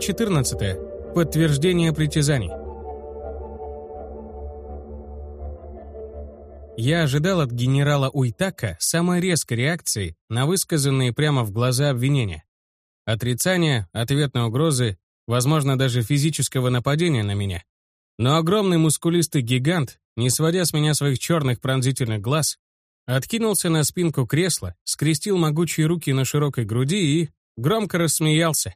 14. Подтверждение притязаний. Я ожидал от генерала Уйтака самой резкой реакции на высказанные прямо в глаза обвинения. Отрицание, ответной угрозы, возможно, даже физического нападения на меня. Но огромный мускулистый гигант, не сводя с меня своих черных пронзительных глаз, откинулся на спинку кресла, скрестил могучие руки на широкой груди и громко рассмеялся.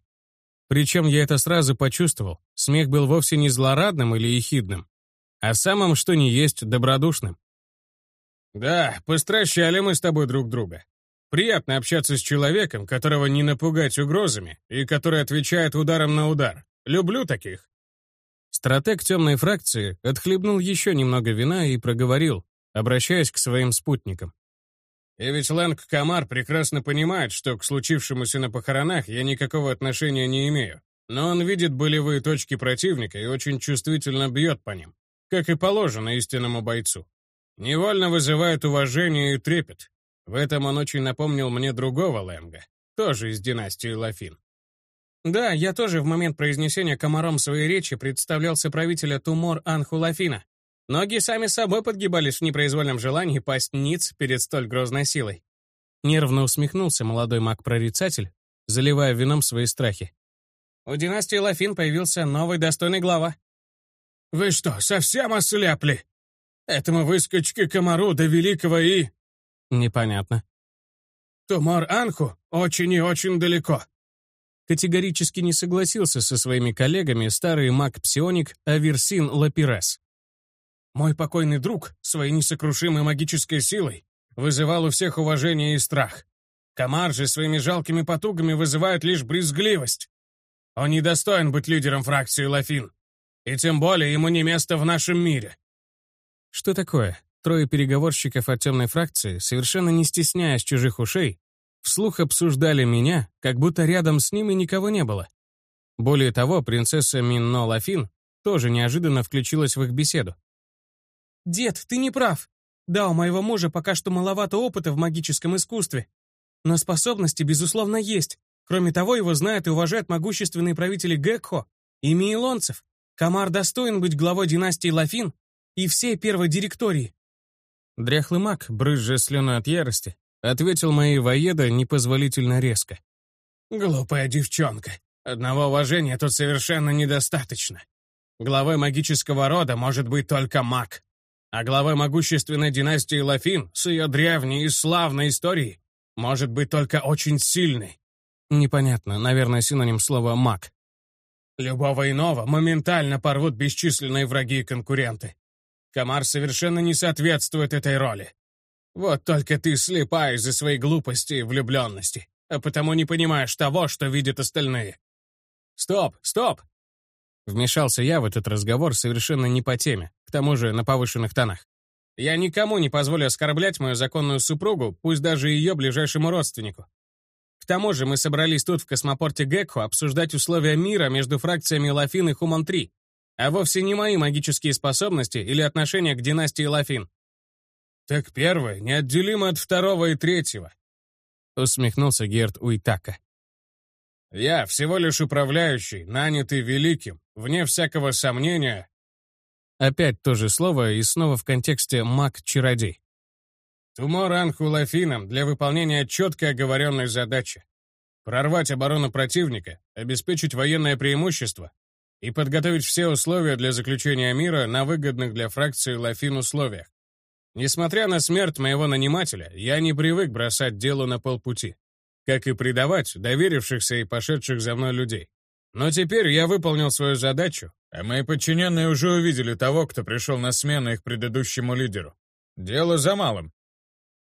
Причем я это сразу почувствовал. Смех был вовсе не злорадным или ехидным, а самым что ни есть добродушным. «Да, постращали мы с тобой друг друга. Приятно общаться с человеком, которого не напугать угрозами и который отвечает ударом на удар. Люблю таких». Стратег темной фракции отхлебнул еще немного вина и проговорил, обращаясь к своим спутникам. И ведь Лэнг Камар прекрасно понимает, что к случившемуся на похоронах я никакого отношения не имею. Но он видит болевые точки противника и очень чувствительно бьет по ним, как и положено истинному бойцу. Невольно вызывает уважение и трепет. В этом он очень напомнил мне другого Лэнга, тоже из династии Лафин. Да, я тоже в момент произнесения комаром своей речи представлялся правителя Тумор Анху Лафина, Ноги сами собой подгибались в непроизвольном желании пасть ниц перед столь грозной силой. Нервно усмехнулся молодой маг-прорицатель, заливая вином свои страхи. У династии Лафин появился новый достойный глава. «Вы что, совсем ослепли? Этому выскочке комару до великого и...» «Непонятно». «Тумор Анху очень и очень далеко». Категорически не согласился со своими коллегами старый маг-псионик Аверсин Лапирес. Мой покойный друг своей несокрушимой магической силой вызывал у всех уважение и страх. Комар же своими жалкими потугами вызывает лишь брезгливость. Он недостоин быть лидером фракции Лафин. И тем более ему не место в нашем мире. Что такое? Трое переговорщиков от темной фракции, совершенно не стесняясь чужих ушей, вслух обсуждали меня, как будто рядом с ними никого не было. Более того, принцесса Минно Лафин тоже неожиданно включилась в их беседу. «Дед, ты не прав. Да, у моего мужа пока что маловато опыта в магическом искусстве. Но способности, безусловно, есть. Кроме того, его знают и уважают могущественные правители Гекхо и Мейлонцев. Камар достоин быть главой династии Лафин и всей первой директории». Дряхлый маг, брызжа слюной от ярости, ответил моей воеда непозволительно резко. «Глупая девчонка. Одного уважения тут совершенно недостаточно. Главой магического рода может быть только маг а глава могущественной династии Лафин с ее древней и славной историей может быть только очень сильной. Непонятно, наверное, синоним слова «маг». Любого иного моментально порвут бесчисленные враги и конкуренты. Комар совершенно не соответствует этой роли. Вот только ты слепа из-за своей глупости и влюбленности, а потому не понимаешь того, что видят остальные. Стоп, стоп! Вмешался я в этот разговор совершенно не по теме, к тому же на повышенных тонах. Я никому не позволю оскорблять мою законную супругу, пусть даже ее ближайшему родственнику. К тому же мы собрались тут в космопорте Гекхо обсуждать условия мира между фракциями Лафин и Хуман-3, а вовсе не мои магические способности или отношения к династии Лафин. «Так первое неотделимо от второго и третьего», — усмехнулся Герд Уитака. «Я всего лишь управляющий, нанятый великим, Вне всякого сомнения... Опять то же слово и снова в контексте «маг-чародей». Тумор Анхулафином для выполнения четко оговоренной задачи. Прорвать оборону противника, обеспечить военное преимущество и подготовить все условия для заключения мира на выгодных для фракции Лафин условиях. Несмотря на смерть моего нанимателя, я не привык бросать дело на полпути, как и предавать доверившихся и пошедших за мной людей. Но теперь я выполнил свою задачу, а мои подчиненные уже увидели того, кто пришел на смену их предыдущему лидеру. Дело за малым.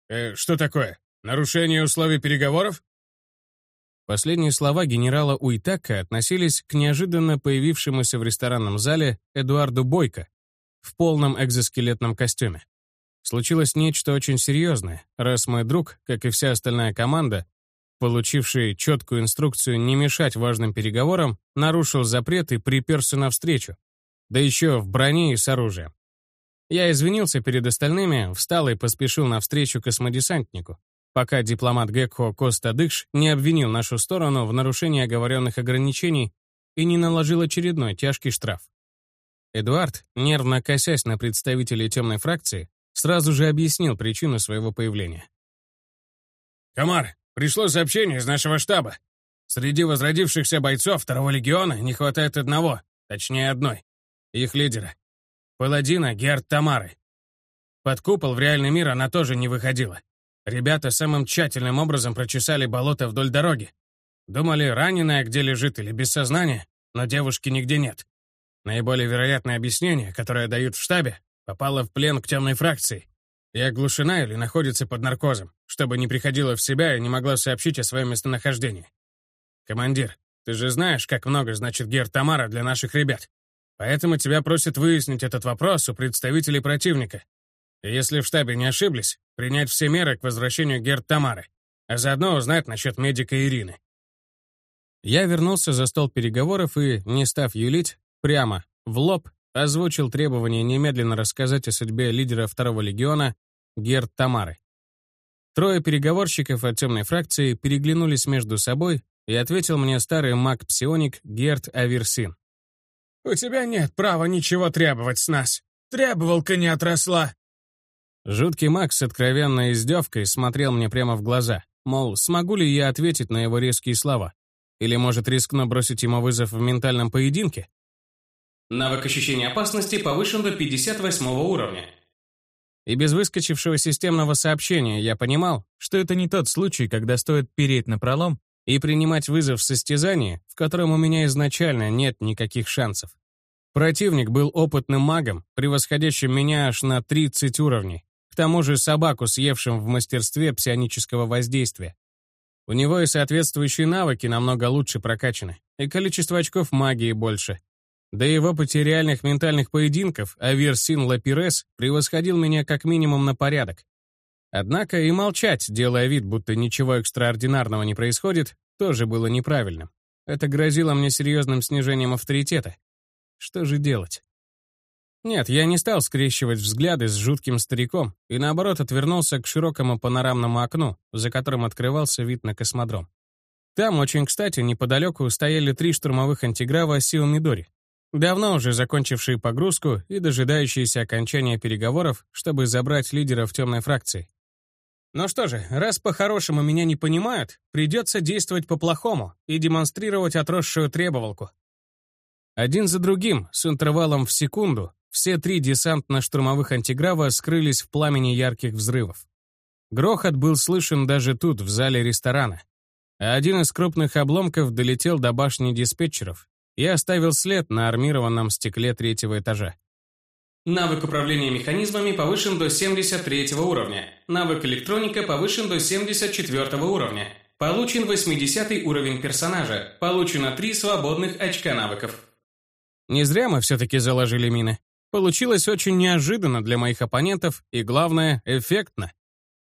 Э, что такое? Нарушение условий переговоров? Последние слова генерала Уитака относились к неожиданно появившемуся в ресторанном зале Эдуарду Бойко в полном экзоскелетном костюме. Случилось нечто очень серьезное, раз мой друг, как и вся остальная команда, получивший четкую инструкцию не мешать важным переговорам, нарушил запрет и приперся навстречу, да еще в броне и с оружием. Я извинился перед остальными, встал и поспешил навстречу космодесантнику, пока дипломат Гекхо Коста Дыкш не обвинил нашу сторону в нарушении оговоренных ограничений и не наложил очередной тяжкий штраф. Эдуард, нервно косясь на представителей темной фракции, сразу же объяснил причину своего появления. «Комар, пришло сообщение из нашего штаба. Среди возродившихся бойцов второго легиона не хватает одного, точнее одной, их лидера. Паладина Герд Тамары. Под купол в реальный мир она тоже не выходила. Ребята самым тщательным образом прочесали болото вдоль дороги. Думали, раненая где лежит или без сознания, но девушки нигде нет. Наиболее вероятное объяснение, которое дают в штабе, попала в плен к темной фракции и оглушена или находится под наркозом, чтобы не приходила в себя и не могла сообщить о своем местонахождении. Командир, ты же знаешь, как много значит Гер Тамара для наших ребят. Поэтому тебя просят выяснить этот вопрос у представителей противника. И если в штабе не ошиблись, принять все меры к возвращению Гер Тамары, а заодно узнать насчет медика Ирины. Я вернулся за стол переговоров и, не став юлить, прямо, в лоб, озвучил требование немедленно рассказать о судьбе лидера второго легиона Герд Тамары. Трое переговорщиков от темной фракции переглянулись между собой, и ответил мне старый маг-псионик Герд Аверсин. «У тебя нет права ничего требовать с нас. Требовалка не отросла». Жуткий маг с откровенной издевкой смотрел мне прямо в глаза, мол, смогу ли я ответить на его резкие слова. Или, может, рискну бросить ему вызов в ментальном поединке? Навык ощущения опасности повышен до 58 уровня. И без выскочившего системного сообщения я понимал, что это не тот случай, когда стоит переть на пролом и принимать вызов в состязании, в котором у меня изначально нет никаких шансов. Противник был опытным магом, превосходящим меня аж на 30 уровней, к тому же собаку, съевшим в мастерстве псионического воздействия. У него и соответствующие навыки намного лучше прокачаны, и количество очков магии больше. Да и в ментальных поединков Аверсин Лапирес превосходил меня как минимум на порядок. Однако и молчать, делая вид, будто ничего экстраординарного не происходит, тоже было неправильным. Это грозило мне серьезным снижением авторитета. Что же делать? Нет, я не стал скрещивать взгляды с жутким стариком и, наоборот, отвернулся к широкому панорамному окну, за которым открывался вид на космодром. Там, очень кстати, неподалеку стояли три штурмовых антиграва Сио давно уже закончившие погрузку и дожидающиеся окончания переговоров, чтобы забрать лидеров темной фракции. Ну что же, раз по-хорошему меня не понимают, придется действовать по-плохому и демонстрировать отросшую требовалку. Один за другим, с интервалом в секунду, все три десантно-штурмовых антиграва скрылись в пламени ярких взрывов. Грохот был слышен даже тут, в зале ресторана. А один из крупных обломков долетел до башни диспетчеров и оставил след на армированном стекле третьего этажа. Навык управления механизмами повышен до 73 уровня. Навык электроника повышен до 74 уровня. Получен 80 уровень персонажа. Получено 3 свободных очка навыков. Не зря мы все-таки заложили мины. Получилось очень неожиданно для моих оппонентов и, главное, эффектно.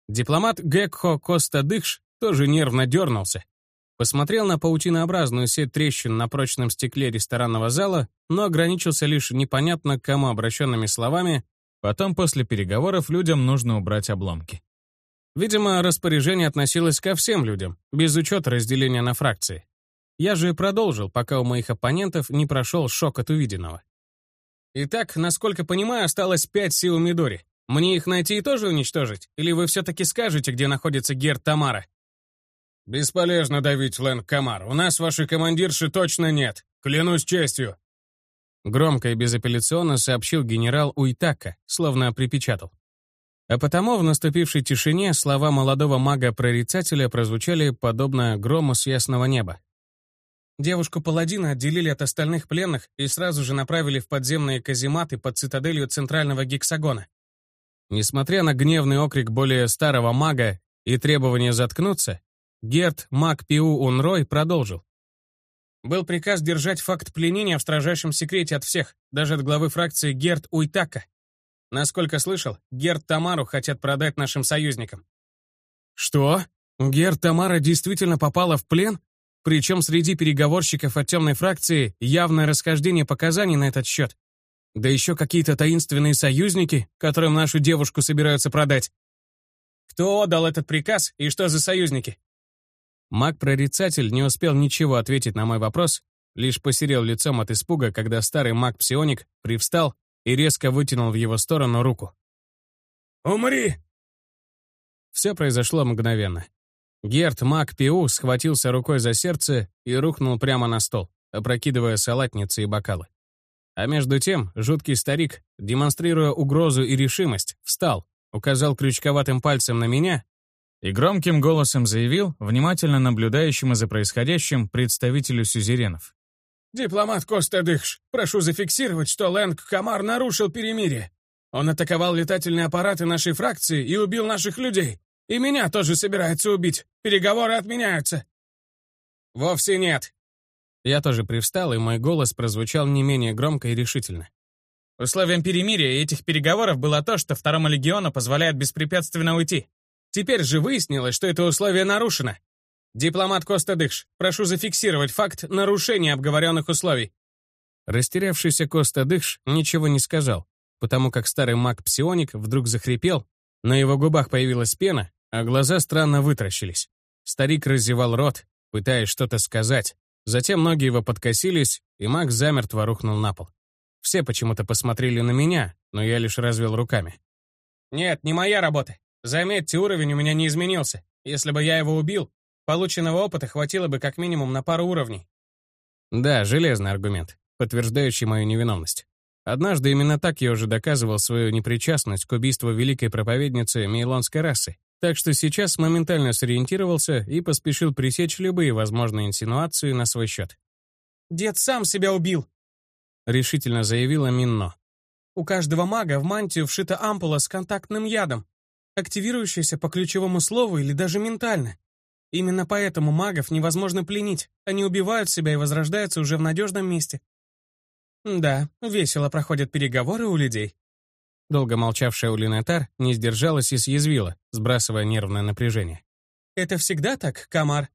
Дипломат Гекхо Коста Дыхш тоже нервно дернулся. Посмотрел на паутинообразную сеть трещин на прочном стекле ресторанного зала, но ограничился лишь непонятно к кому обращенными словами «потом после переговоров людям нужно убрать обломки». Видимо, распоряжение относилось ко всем людям, без учета разделения на фракции. Я же продолжил, пока у моих оппонентов не прошел шок от увиденного. Итак, насколько понимаю, осталось пять сил Мидори. Мне их найти и тоже уничтожить? Или вы все-таки скажете, где находится Герд Тамара? «Бесполезно давить, Лэнг Камар. У нас вашей командирши точно нет. Клянусь честью». Громко и безапелляционно сообщил генерал Уитака, словно припечатал. А потому в наступившей тишине слова молодого мага-прорицателя прозвучали подобно грому с ясного неба. Девушку-паладина отделили от остальных пленных и сразу же направили в подземные казематы под цитаделью центрального гексагона. Несмотря на гневный окрик более старого мага и требование заткнуться, Герт Мак Пиу Унрой продолжил. Был приказ держать факт пленения в строжайшем секрете от всех, даже от главы фракции Герт Уйтака. Насколько слышал, Герт Тамару хотят продать нашим союзникам. Что? Герт Тамара действительно попала в плен? Причем среди переговорщиков от темной фракции явное расхождение показаний на этот счет. Да еще какие-то таинственные союзники, которым нашу девушку собираются продать. Кто отдал этот приказ и что за союзники? Маг-прорицатель не успел ничего ответить на мой вопрос, лишь посерел лицом от испуга, когда старый маг-псионик привстал и резко вытянул в его сторону руку. «Умри!» Все произошло мгновенно. Герт Мак Пиу схватился рукой за сердце и рухнул прямо на стол, опрокидывая салатницы и бокалы. А между тем жуткий старик, демонстрируя угрозу и решимость, встал, указал крючковатым пальцем на меня и громким голосом заявил, внимательно наблюдающему за происходящим представителю сюзеренов. «Дипломат Коста Дыхш, прошу зафиксировать, что Лэнг Камар нарушил перемирие. Он атаковал летательные аппараты нашей фракции и убил наших людей. И меня тоже собирается убить. Переговоры отменяются». «Вовсе нет». Я тоже привстал, и мой голос прозвучал не менее громко и решительно. Условием перемирия этих переговоров было то, что Второму легиону позволяет беспрепятственно уйти. Теперь же выяснилось, что это условие нарушено. Дипломат Коста Дыхш, прошу зафиксировать факт нарушения обговоренных условий. Растерявшийся Коста Дыхш ничего не сказал, потому как старый маг-псионик вдруг захрипел, на его губах появилась пена, а глаза странно вытращились. Старик разевал рот, пытаясь что-то сказать. Затем ноги его подкосились, и маг замертво рухнул на пол. Все почему-то посмотрели на меня, но я лишь развел руками. «Нет, не моя работа. Заметьте, уровень у меня не изменился. Если бы я его убил, полученного опыта хватило бы как минимум на пару уровней». Да, железный аргумент, подтверждающий мою невиновность. Однажды именно так я уже доказывал свою непричастность к убийству великой проповедницы мейлонской расы. Так что сейчас моментально сориентировался и поспешил пресечь любые возможные инсинуации на свой счет. «Дед сам себя убил», — решительно заявила Минно. «У каждого мага в мантию вшита ампула с контактным ядом, активирующаяся по ключевому слову или даже ментально. Именно поэтому магов невозможно пленить, они убивают себя и возрождаются уже в надежном месте, «Да, весело проходят переговоры у людей». Долго молчавшая Улинатар не сдержалась и съязвила, сбрасывая нервное напряжение. «Это всегда так, Камар?»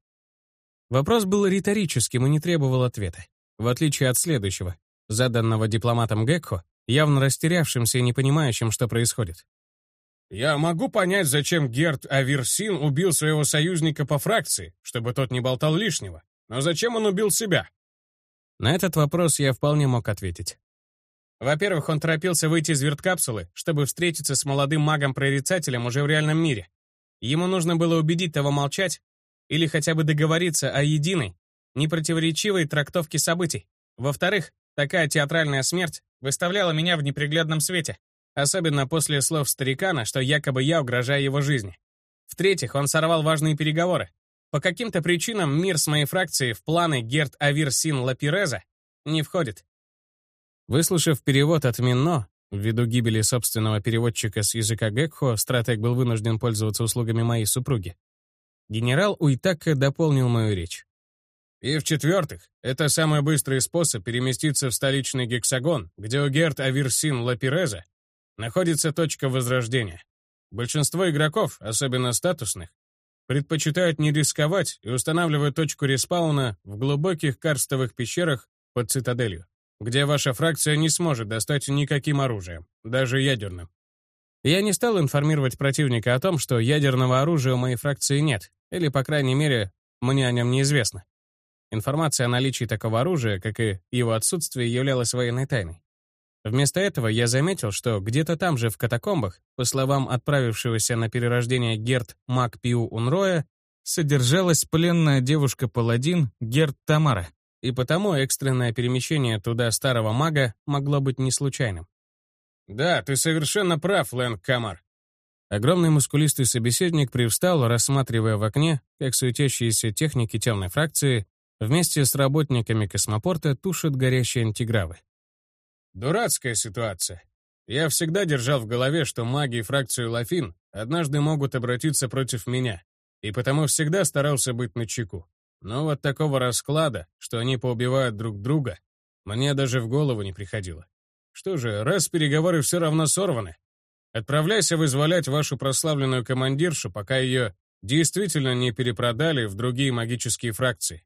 Вопрос был риторическим и не требовал ответа. В отличие от следующего, заданного дипломатом Гекхо, явно растерявшимся и не понимающим, что происходит. «Я могу понять, зачем Герт Аверсин убил своего союзника по фракции, чтобы тот не болтал лишнего. Но зачем он убил себя? На этот вопрос я вполне мог ответить. Во-первых, он торопился выйти из верткапсулы, чтобы встретиться с молодым магом-прорицателем уже в реальном мире. Ему нужно было убедить того молчать или хотя бы договориться о единой, непротиворечивой трактовке событий. Во-вторых, такая театральная смерть выставляла меня в неприглядном свете, особенно после слов старикана, что якобы я угрожаю его жизни. В-третьих, он сорвал важные переговоры, по каким-то причинам мир с моей фракцией в планы Герт Авир Син Лапиреза не входит. Выслушав перевод от Минно, ввиду гибели собственного переводчика с языка Гекхо, стратег был вынужден пользоваться услугами моей супруги. Генерал Уитака дополнил мою речь. И в-четвертых, это самый быстрый способ переместиться в столичный гексагон, где у Герт Авирсин Лапиреза находится точка возрождения. Большинство игроков, особенно статусных, предпочитают не рисковать и устанавливают точку респауна в глубоких карстовых пещерах под цитаделью, где ваша фракция не сможет достать никаким оружием, даже ядерным. Я не стал информировать противника о том, что ядерного оружия у моей фракции нет, или, по крайней мере, мне о нем неизвестно. Информация о наличии такого оружия, как и его отсутствие, являлась военной тайной. Вместо этого я заметил, что где-то там же в катакомбах, по словам отправившегося на перерождение Герт Мак Пиу Унроя, содержалась пленная девушка-паладин Герт Тамара, и потому экстренное перемещение туда старого мага могло быть не случайным. «Да, ты совершенно прав, Лэнг Камар». Огромный мускулистый собеседник привстал, рассматривая в окне, как суетящиеся техники темной фракции вместе с работниками космопорта тушат горящие антигравы. Дурацкая ситуация. Я всегда держал в голове, что маги и фракцию Лафин однажды могут обратиться против меня, и потому всегда старался быть начеку. Но вот такого расклада, что они поубивают друг друга, мне даже в голову не приходило. Что же, раз переговоры все равно сорваны, отправляйся вызволять вашу прославленную командиршу, пока ее действительно не перепродали в другие магические фракции.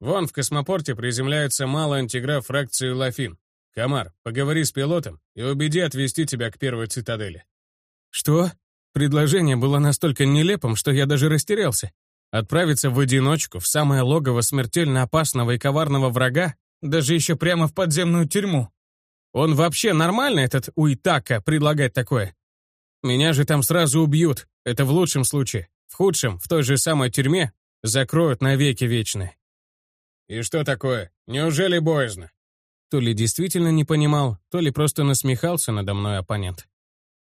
Вон в космопорте приземляется малый антиграф фракции Лафин. «Комар, поговори с пилотом и убеди отвезти тебя к первой цитадели». «Что?» Предложение было настолько нелепым, что я даже растерялся. Отправиться в одиночку в самое логово смертельно опасного и коварного врага? Даже еще прямо в подземную тюрьму. Он вообще нормально, этот Уитака, предлагать такое? Меня же там сразу убьют. Это в лучшем случае. В худшем, в той же самой тюрьме, закроют навеки вечные. И что такое? Неужели боязно? То ли действительно не понимал, то ли просто насмехался надо мной оппонент.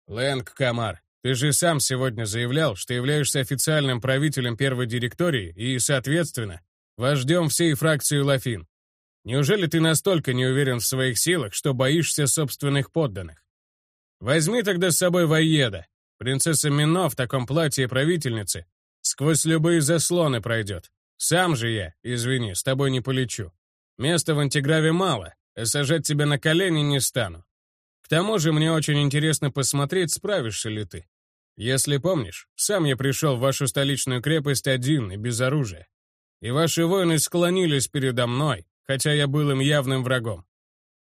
Лэнг Камар, ты же сам сегодня заявлял, что являешься официальным правителем первой директории и, соответственно, вождем всей фракции Лафин. Неужели ты настолько не уверен в своих силах, что боишься собственных подданных? Возьми тогда с собой Ваеда. Принцесса Мино в таком платье правительницы сквозь любые заслоны пройдет. Сам же я, извини, с тобой не полечу. Места в антиграве мало, сажать тебя на колени не стану. К тому же мне очень интересно посмотреть, справишься ли ты. Если помнишь, сам я пришел в вашу столичную крепость один и без оружия. И ваши воины склонились передо мной, хотя я был им явным врагом.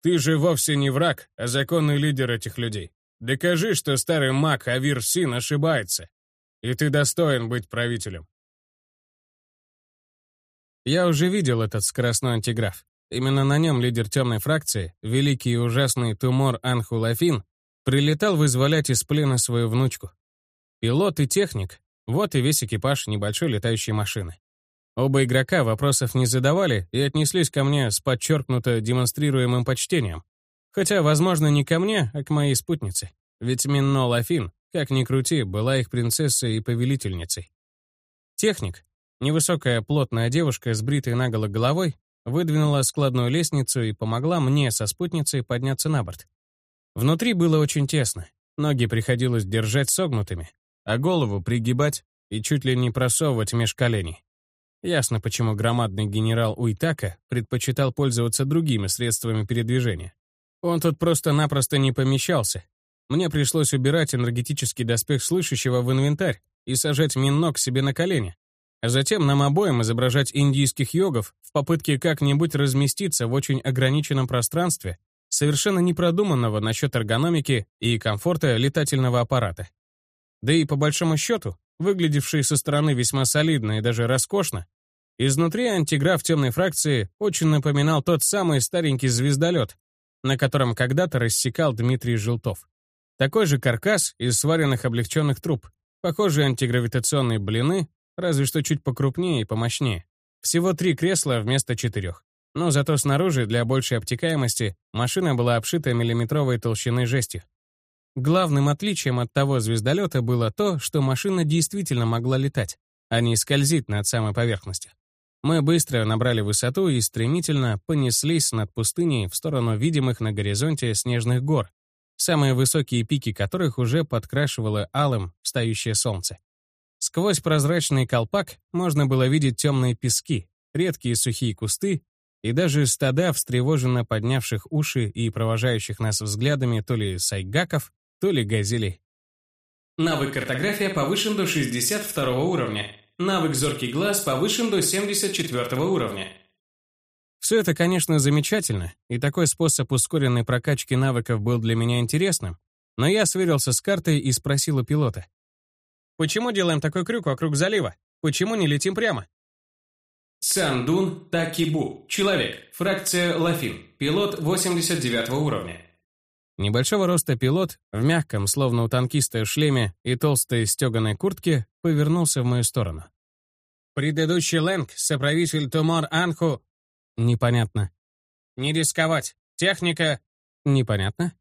Ты же вовсе не враг, а законный лидер этих людей. Докажи, что старый маг Авир Син ошибается, и ты достоин быть правителем. Я уже видел этот скоростной антиграф. Именно на нем лидер темной фракции, великий и ужасный Тумор Анхулафин, прилетал вызволять из плена свою внучку. Пилот и техник — вот и весь экипаж небольшой летающей машины. Оба игрока вопросов не задавали и отнеслись ко мне с подчеркнуто демонстрируемым почтением. Хотя, возможно, не ко мне, а к моей спутнице. Ведь Минно Лафин, как ни крути, была их принцессой и повелительницей. Техник, невысокая плотная девушка с бритой наголо головой, выдвинула складную лестницу и помогла мне со спутницей подняться на борт. Внутри было очень тесно, ноги приходилось держать согнутыми, а голову пригибать и чуть ли не просовывать меж коленей. Ясно, почему громадный генерал Уитака предпочитал пользоваться другими средствами передвижения. Он тут просто-напросто не помещался. Мне пришлось убирать энергетический доспех слышащего в инвентарь и сажать Минно к себе на колени, а затем нам обоим изображать индийских йогов в попытке как-нибудь разместиться в очень ограниченном пространстве, совершенно непродуманного насчет эргономики и комфорта летательного аппарата. Да и по большому счету, выглядевший со стороны весьма солидно и даже роскошно, Изнутри антиграф темной фракции очень напоминал тот самый старенький звездолет, на котором когда-то рассекал Дмитрий Желтов. Такой же каркас из сваренных облегченных труб, похожие антигравитационные блины, разве что чуть покрупнее и помощнее. Всего три кресла вместо четырех. Но зато снаружи, для большей обтекаемости, машина была обшита миллиметровой толщиной жестью. Главным отличием от того звездолета было то, что машина действительно могла летать, а не скользить над самой поверхностью. Мы быстро набрали высоту и стремительно понеслись над пустыней в сторону видимых на горизонте снежных гор, самые высокие пики которых уже подкрашивало алым встающее солнце. Сквозь прозрачный колпак можно было видеть темные пески, редкие сухие кусты и даже стада встревоженно поднявших уши и провожающих нас взглядами то ли сайгаков, то ли газелей. Навык картография повышен до 62 уровня. Навык «Зоркий глаз» повышен до 74 уровня. Все это, конечно, замечательно, и такой способ ускоренной прокачки навыков был для меня интересным, но я сверился с картой и спросил у пилота. «Почему делаем такой крюк вокруг залива? Почему не летим прямо?» Сандун Такибу. Человек. Фракция Лафин. Пилот 89 уровня. Небольшого роста пилот, в мягком, словно у танкиста, шлеме и толстой стеганой куртке, повернулся в мою сторону. «Предыдущий Лэнг, соправитель Тумор Анху...» «Непонятно». «Не рисковать. Техника...» «Непонятно».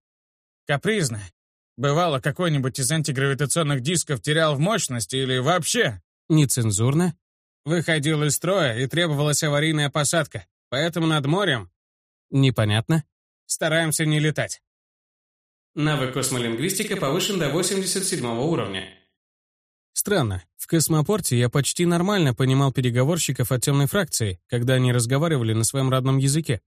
«Капризная. Бывало, какой-нибудь из антигравитационных дисков терял в мощности или вообще...» «Нецензурно». «Выходил из строя и требовалась аварийная посадка, поэтому над морем...» «Непонятно». «Стараемся не летать». Навык космолингвистика повышен до 87 уровня. Странно. В космопорте я почти нормально понимал переговорщиков от темной фракции, когда они разговаривали на своем родном языке.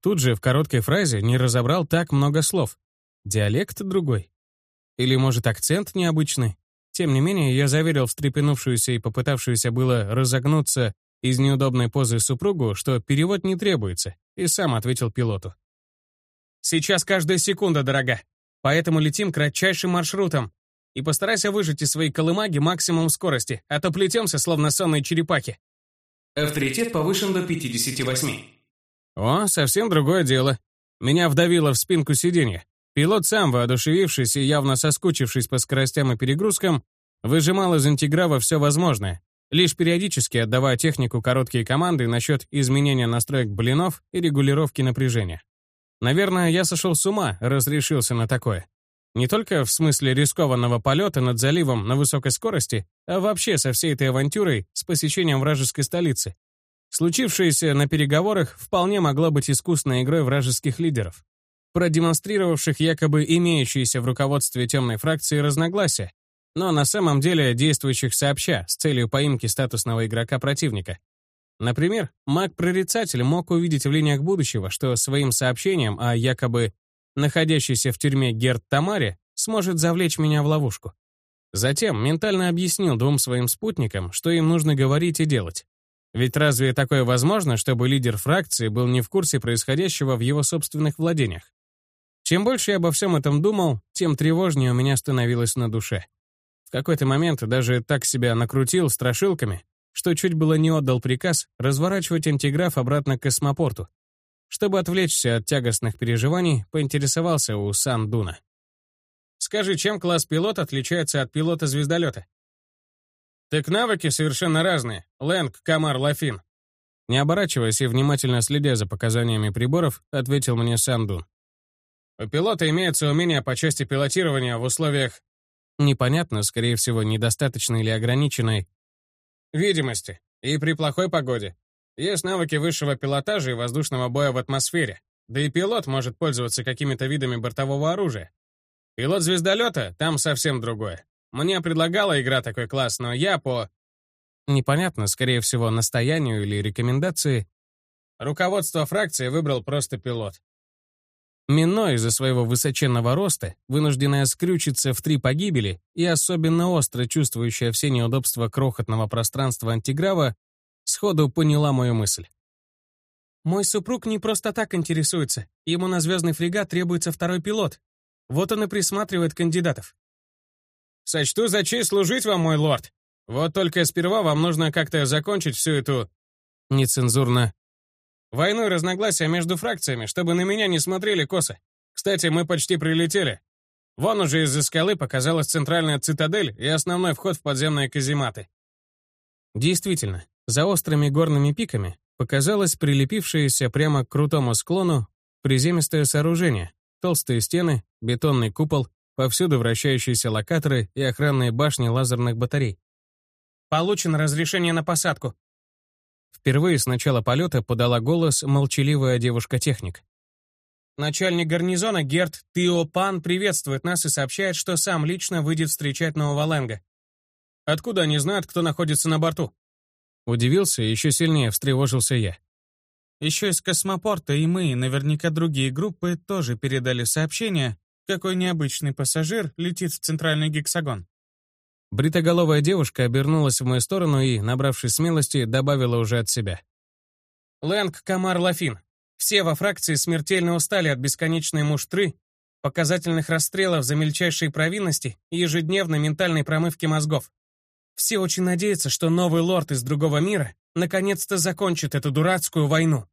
Тут же в короткой фразе не разобрал так много слов. Диалект другой. Или, может, акцент необычный. Тем не менее, я заверил встрепенувшуюся и попытавшуюся было разогнуться из неудобной позы супругу, что перевод не требуется, и сам ответил пилоту. «Сейчас каждая секунда дорога. Поэтому летим кратчайшим маршрутом. И постарайся выжать из своей колымаги максимум скорости, а то плетемся, словно сонные черепахи. Авторитет повышен до 58. О, совсем другое дело. Меня вдавило в спинку сиденья. Пилот сам, воодушевившись и явно соскучившись по скоростям и перегрузкам, выжимал из интеграва все возможное, лишь периодически отдавая технику короткие команды насчет изменения настроек блинов и регулировки напряжения. Наверное, я сошел с ума, разрешился на такое. Не только в смысле рискованного полета над заливом на высокой скорости, а вообще со всей этой авантюрой с посещением вражеской столицы. Случившееся на переговорах вполне могло быть искусной игрой вражеских лидеров, продемонстрировавших якобы имеющиеся в руководстве темной фракции разногласия, но на самом деле действующих сообща с целью поимки статусного игрока противника. Например, маг-прорицатель мог увидеть в линиях будущего, что своим сообщением о якобы находящейся в тюрьме Герд Тамаре сможет завлечь меня в ловушку. Затем ментально объяснил двум своим спутникам, что им нужно говорить и делать. Ведь разве такое возможно, чтобы лидер фракции был не в курсе происходящего в его собственных владениях? Чем больше я обо всем этом думал, тем тревожнее у меня становилось на душе. В какой-то момент даже так себя накрутил страшилками, что чуть было не отдал приказ разворачивать антиграф обратно к космопорту, чтобы отвлечься от тягостных переживаний, поинтересовался у Сан Дуна. «Скажи, чем класс пилот отличается от пилота звездолета?» «Так навыки совершенно разные. Лэнг, Камар, Лафин». Не оборачиваясь и внимательно следя за показаниями приборов, ответил мне Сандун. «У пилота имеется умение по части пилотирования в условиях...» Непонятно, скорее всего, недостаточной или ограниченной... «Видимости. И при плохой погоде. Есть навыки высшего пилотажа и воздушного боя в атмосфере. Да и пилот может пользоваться какими-то видами бортового оружия. Пилот звездолета — там совсем другое. Мне предлагала игра такой класс, но я по... Непонятно, скорее всего, настоянию или рекомендации. Руководство фракции выбрал просто пилот. Мино из-за своего высоченного роста, вынужденная скрючиться в три погибели и особенно остро чувствующая все неудобства крохотного пространства антиграва, Сходу поняла мою мысль. «Мой супруг не просто так интересуется. Ему на звездный фрегат требуется второй пилот. Вот он и присматривает кандидатов». «Сочту за честь служить вам, мой лорд. Вот только сперва вам нужно как-то закончить всю эту...» Нецензурно. «Войну и разногласия между фракциями, чтобы на меня не смотрели косо. Кстати, мы почти прилетели. Вон уже из-за скалы показалась центральная цитадель и основной вход в подземные казематы». Действительно, за острыми горными пиками показалось прилепившееся прямо к крутому склону приземистое сооружение, толстые стены, бетонный купол, повсюду вращающиеся локаторы и охранные башни лазерных батарей. «Получено разрешение на посадку». Впервые с начала полета подала голос молчаливая девушка-техник. Начальник гарнизона Герт Тиопан приветствует нас и сообщает, что сам лично выйдет встречать нового Лэнга. Откуда они знают, кто находится на борту? Удивился и еще сильнее встревожился я. Еще из космопорта и мы, и наверняка другие группы тоже передали сообщение, какой необычный пассажир летит в центральный гексагон. Бритоголовая девушка обернулась в мою сторону и, набравшись смелости, добавила уже от себя. Лэнг Камар Лафин. Все во фракции смертельно устали от бесконечной муштры, показательных расстрелов за мельчайшие провинности и ежедневной ментальной промывки мозгов. Все очень надеются, что новый лорд из другого мира наконец-то закончит эту дурацкую войну.